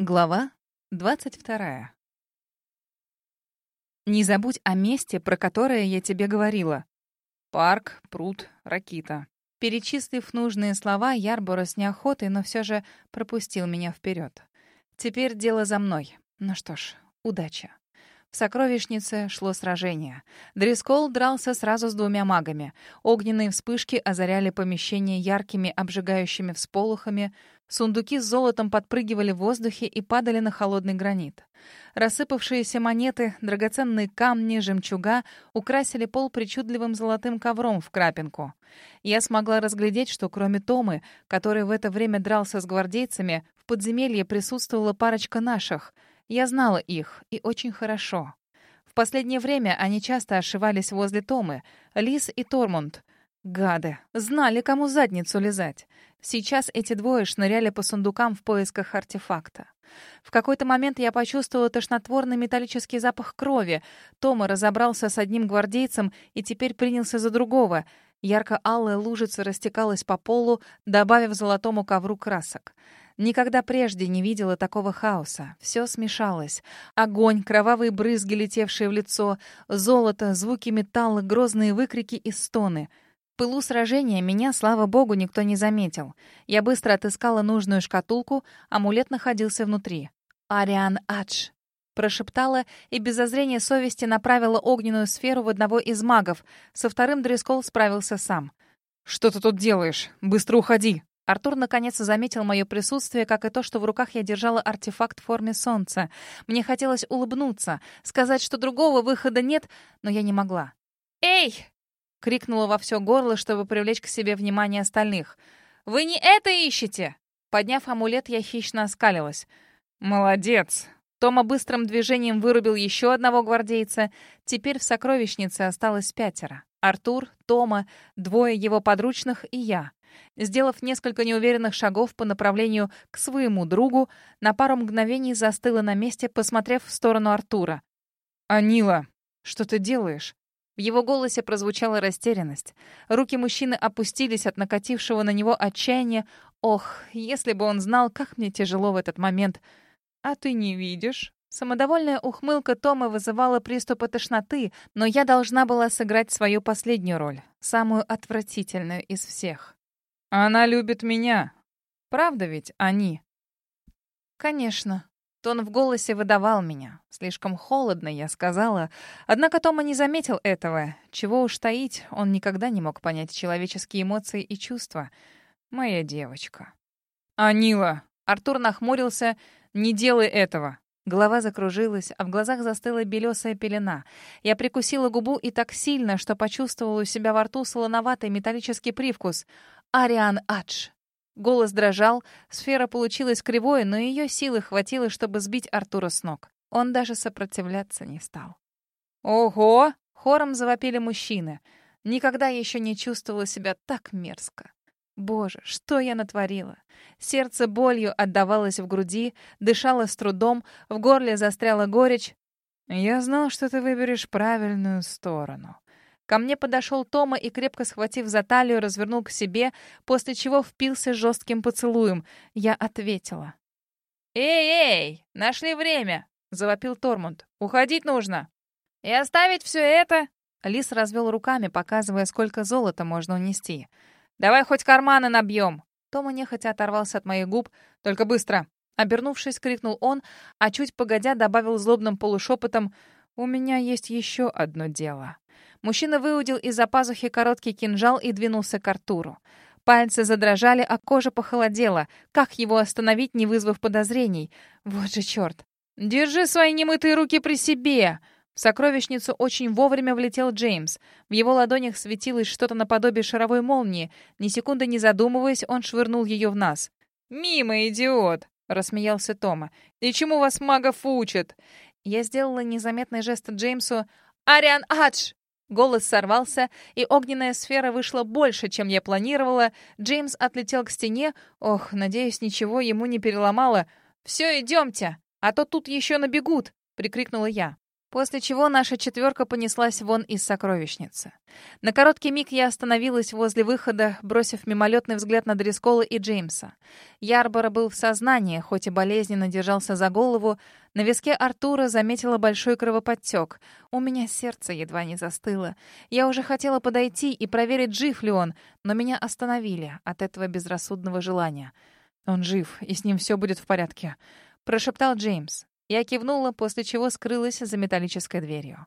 Глава 22. Не забудь о месте, про которое я тебе говорила. Парк, пруд, ракита. Перечислив нужные слова, Ярборо с неохотой, но все же пропустил меня вперед. Теперь дело за мной. Ну что ж, удачи. В сокровищнице шло сражение. Дрискол дрался сразу с двумя магами. Огненные вспышки озаряли помещение яркими обжигающими всполохами. Сундуки с золотом подпрыгивали в воздухе и падали на холодный гранит. Рассыпавшиеся монеты, драгоценные камни, жемчуга украсили пол причудливым золотым ковром в крапинку. Я смогла разглядеть, что кроме Томы, который в это время дрался с гвардейцами, в подземелье присутствовала парочка наших — я знала их, и очень хорошо. В последнее время они часто ошивались возле Томы, Лис и Тормунд. Гады, знали, кому задницу лизать. Сейчас эти двое шныряли по сундукам в поисках артефакта. В какой-то момент я почувствовала тошнотворный металлический запах крови. Тома разобрался с одним гвардейцем и теперь принялся за другого. Ярко-алая лужица растекалась по полу, добавив золотому ковру красок. Никогда прежде не видела такого хаоса. Все смешалось. Огонь, кровавые брызги, летевшие в лицо, золото, звуки металла, грозные выкрики и стоны. Пылу сражения меня, слава богу, никто не заметил. Я быстро отыскала нужную шкатулку, амулет находился внутри. «Ариан Адж», прошептала и без зазрения совести направила огненную сферу в одного из магов. Со вторым Дрескол справился сам. «Что ты тут делаешь? Быстро уходи!» Артур наконец заметил мое присутствие, как и то, что в руках я держала артефакт в форме солнца. Мне хотелось улыбнуться, сказать, что другого выхода нет, но я не могла. «Эй!» — крикнула во все горло, чтобы привлечь к себе внимание остальных. «Вы не это ищете?» Подняв амулет, я хищно оскалилась. «Молодец!» Тома быстрым движением вырубил еще одного гвардейца. Теперь в сокровищнице осталось пятеро. Артур, Тома, двое его подручных и я. Сделав несколько неуверенных шагов по направлению к своему другу, на пару мгновений застыла на месте, посмотрев в сторону Артура. «Анила, что ты делаешь?» В его голосе прозвучала растерянность. Руки мужчины опустились от накатившего на него отчаяния. Ох, если бы он знал, как мне тяжело в этот момент. «А ты не видишь?» Самодовольная ухмылка Тома вызывала приступы тошноты, но я должна была сыграть свою последнюю роль, самую отвратительную из всех. Она любит меня. Правда ведь они? Конечно. Тон в голосе выдавал меня. Слишком холодно, я сказала. Однако Тома не заметил этого. Чего уж таить, он никогда не мог понять человеческие эмоции и чувства. Моя девочка. «Анила!» Артур нахмурился. «Не делай этого!» Голова закружилась, а в глазах застыла белесая пелена. Я прикусила губу и так сильно, что почувствовала у себя во рту солоноватый металлический привкус. Ариан Адж. Голос дрожал, сфера получилась кривой, но ее силы хватило, чтобы сбить Артура с ног. Он даже сопротивляться не стал. «Ого!» — хором завопили мужчины. Никогда еще не чувствовала себя так мерзко. Боже, что я натворила? Сердце болью отдавалось в груди, дышало с трудом, в горле застряла горечь. «Я знал, что ты выберешь правильную сторону», Ко мне подошел Тома и, крепко схватив за талию, развернул к себе, после чего впился жестким поцелуем. Я ответила. «Эй-эй! Нашли время!» — завопил Тормунд. «Уходить нужно!» «И оставить все это?» Лис развел руками, показывая, сколько золота можно унести. «Давай хоть карманы набьем!» Тома нехотя оторвался от моих губ. «Только быстро!» Обернувшись, крикнул он, а чуть погодя добавил злобным полушепотом «У меня есть еще одно дело». Мужчина выудил из-за пазухи короткий кинжал и двинулся к Артуру. Пальцы задрожали, а кожа похолодела. Как его остановить, не вызвав подозрений? Вот же черт! «Держи свои немытые руки при себе!» В сокровищницу очень вовремя влетел Джеймс. В его ладонях светилось что-то наподобие шаровой молнии. Ни секунды не задумываясь, он швырнул ее в нас. «Мимо, идиот!» — рассмеялся Тома. «И чему вас магов учат?» Я сделала незаметный жест Джеймсу. «Ариан Адж!» Голос сорвался, и огненная сфера вышла больше, чем я планировала. Джеймс отлетел к стене. Ох, надеюсь, ничего ему не переломало. «Все, идемте, а то тут еще набегут!» — прикрикнула я. После чего наша четверка понеслась вон из сокровищницы. На короткий миг я остановилась возле выхода, бросив мимолетный взгляд на Дрискола и Джеймса. Ярбора был в сознании, хоть и болезненно держался за голову. На виске Артура заметила большой кровоподтек. У меня сердце едва не застыло. Я уже хотела подойти и проверить, жив ли он, но меня остановили от этого безрассудного желания. «Он жив, и с ним все будет в порядке», — прошептал Джеймс. Я кивнула, после чего скрылась за металлической дверью.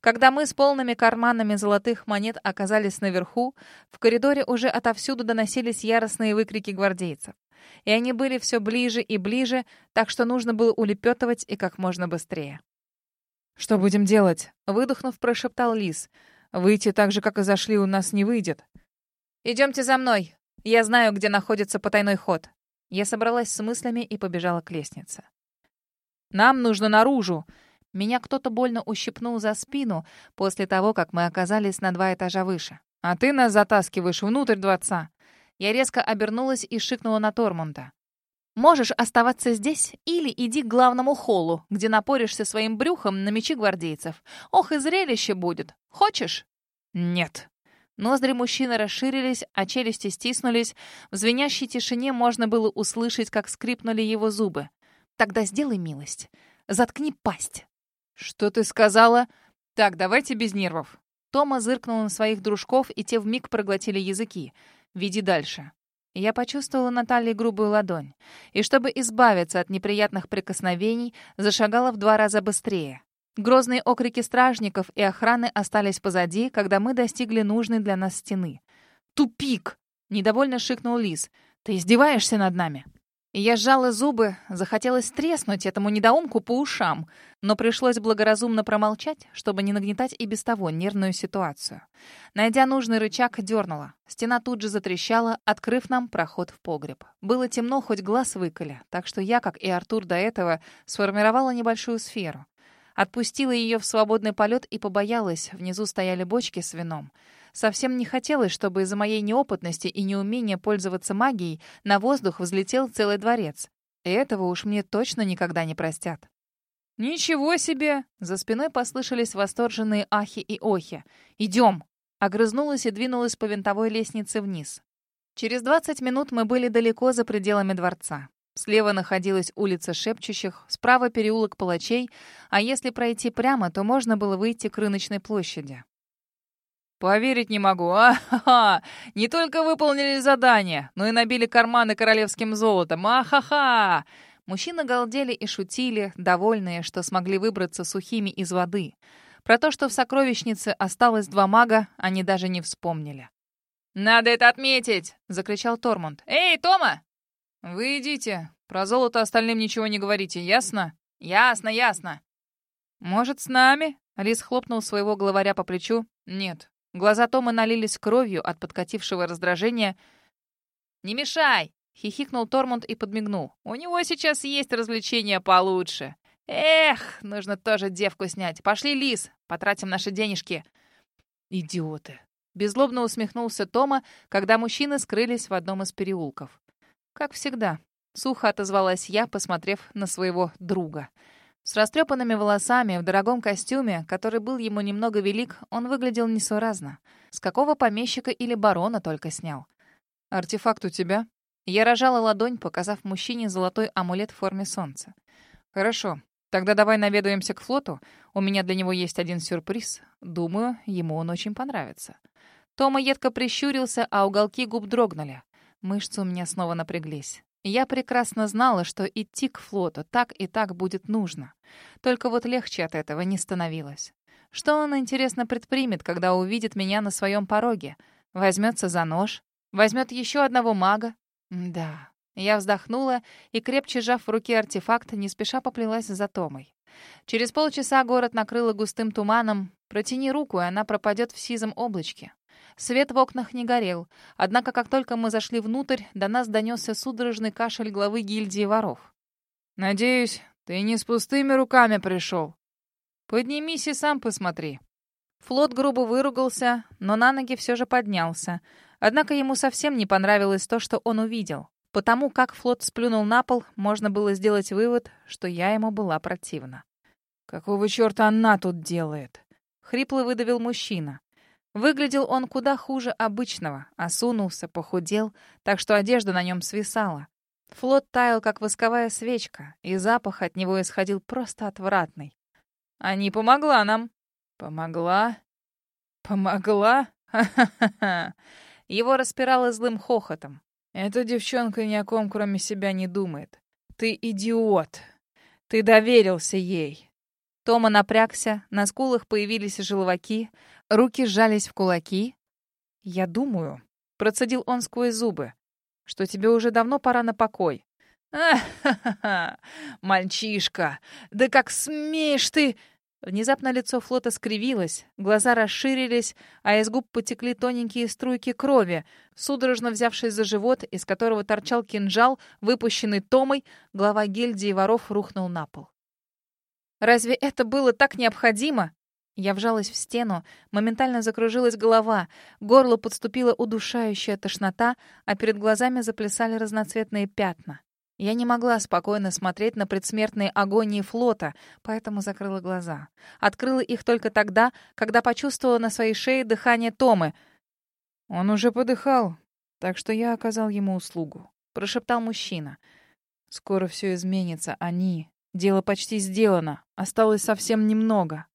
Когда мы с полными карманами золотых монет оказались наверху, в коридоре уже отовсюду доносились яростные выкрики гвардейцев. И они были все ближе и ближе, так что нужно было улепетывать и как можно быстрее. «Что будем делать?» — выдохнув, прошептал Лис. «Выйти так же, как и зашли, у нас не выйдет». «Идемте за мной. Я знаю, где находится потайной ход». Я собралась с мыслями и побежала к лестнице. Нам нужно наружу!» Меня кто-то больно ущипнул за спину после того, как мы оказались на два этажа выше. «А ты нас затаскиваешь внутрь дворца!» Я резко обернулась и шикнула на Тормунда. «Можешь оставаться здесь или иди к главному холлу, где напоришься своим брюхом на мечи гвардейцев. Ох, и зрелище будет! Хочешь?» «Нет». Ноздри мужчины расширились, а челюсти стиснулись. В звенящей тишине можно было услышать, как скрипнули его зубы. Тогда сделай милость. Заткни пасть. Что ты сказала? Так, давайте без нервов. Тома зыркнул на своих дружков, и те вмиг проглотили языки. Веди дальше. Я почувствовала на талии грубую ладонь. И чтобы избавиться от неприятных прикосновений, зашагала в два раза быстрее. Грозные окрики стражников и охраны остались позади, когда мы достигли нужной для нас стены. «Тупик!» — недовольно шикнул Лис. «Ты издеваешься над нами?» Я сжала зубы, захотелось треснуть этому недоумку по ушам, но пришлось благоразумно промолчать, чтобы не нагнетать и без того нервную ситуацию. Найдя нужный рычаг, дернула. Стена тут же затрещала, открыв нам проход в погреб. Было темно, хоть глаз выколи, так что я, как и Артур до этого, сформировала небольшую сферу. Отпустила ее в свободный полет и побоялась, внизу стояли бочки с вином. Совсем не хотелось, чтобы из-за моей неопытности и неумения пользоваться магией на воздух взлетел целый дворец. И этого уж мне точно никогда не простят. «Ничего себе!» — за спиной послышались восторженные ахи и охи. «Идем!» — огрызнулась и двинулась по винтовой лестнице вниз. Через 20 минут мы были далеко за пределами дворца. Слева находилась улица Шепчущих, справа переулок Палачей, а если пройти прямо, то можно было выйти к рыночной площади. «Поверить не могу, а-ха-ха! Не только выполнили задание, но и набили карманы королевским золотом, а-ха-ха!» Мужчины галдели и шутили, довольные, что смогли выбраться сухими из воды. Про то, что в сокровищнице осталось два мага, они даже не вспомнили. «Надо это отметить!» — закричал Тормунд. «Эй, Тома!» «Вы идите. Про золото остальным ничего не говорите, ясно?» «Ясно, ясно». «Может, с нами?» — Алис хлопнул своего главаря по плечу. «Нет, Глаза Тома налились кровью от подкатившего раздражения. «Не мешай!» — хихикнул Тормунд и подмигнул. «У него сейчас есть развлечения получше. Эх, нужно тоже девку снять. Пошли, Лис, потратим наши денежки». «Идиоты!» — беззлобно усмехнулся Тома, когда мужчины скрылись в одном из переулков. «Как всегда», — сухо отозвалась я, посмотрев на своего друга — с растрепанными волосами, в дорогом костюме, который был ему немного велик, он выглядел несуразно. С какого помещика или барона только снял. «Артефакт у тебя?» Я рожала ладонь, показав мужчине золотой амулет в форме солнца. «Хорошо. Тогда давай наведаемся к флоту. У меня для него есть один сюрприз. Думаю, ему он очень понравится». Тома едко прищурился, а уголки губ дрогнули. Мышцы у меня снова напряглись. Я прекрасно знала, что идти к флоту так и так будет нужно. Только вот легче от этого не становилось. Что он, интересно, предпримет, когда увидит меня на своем пороге? Возьмется за нож? Возьмет еще одного мага? Да. Я вздохнула и, крепче сжав в руке артефакт, не спеша поплелась за Томой. Через полчаса город накрыло густым туманом. Протяни руку, и она пропадет в сизом облачке. Свет в окнах не горел, однако как только мы зашли внутрь, до нас донесся судорожный кашель главы гильдии воров. «Надеюсь, ты не с пустыми руками пришел. Поднимись и сам посмотри». Флот грубо выругался, но на ноги все же поднялся. Однако ему совсем не понравилось то, что он увидел. Потому как флот сплюнул на пол, можно было сделать вывод, что я ему была противна. Какого черта она тут делает? Хрипло выдавил мужчина. Выглядел он куда хуже обычного, осунулся, похудел, так что одежда на нем свисала. Флот таял, как восковая свечка, и запах от него исходил просто отвратный. «А не помогла нам?» «Помогла? Помогла? Ха-ха-ха!» Его распирало злым хохотом. «Эта девчонка ни о ком, кроме себя, не думает. Ты идиот! Ты доверился ей!» Тома напрягся, на скулах появились желваки, руки сжались в кулаки. «Я думаю», — процедил он сквозь зубы, «что тебе уже давно пора на покой». «Ах-ха-ха! Мальчишка! Да как смеешь ты!» Внезапно лицо флота скривилось, глаза расширились, а из губ потекли тоненькие струйки крови. Судорожно взявшись за живот, из которого торчал кинжал, выпущенный Томой, глава гильдии воров рухнул на пол. Разве это было так необходимо? Я вжалась в стену, моментально закружилась голова, горло подступила удушающая тошнота, а перед глазами заплясали разноцветные пятна. Я не могла спокойно смотреть на предсмертные агонии флота, поэтому закрыла глаза. Открыла их только тогда, когда почувствовала на своей шее дыхание Томы. «Он уже подыхал, так что я оказал ему услугу», — прошептал мужчина. «Скоро все изменится, они. Дело почти сделано. Осталось совсем немного.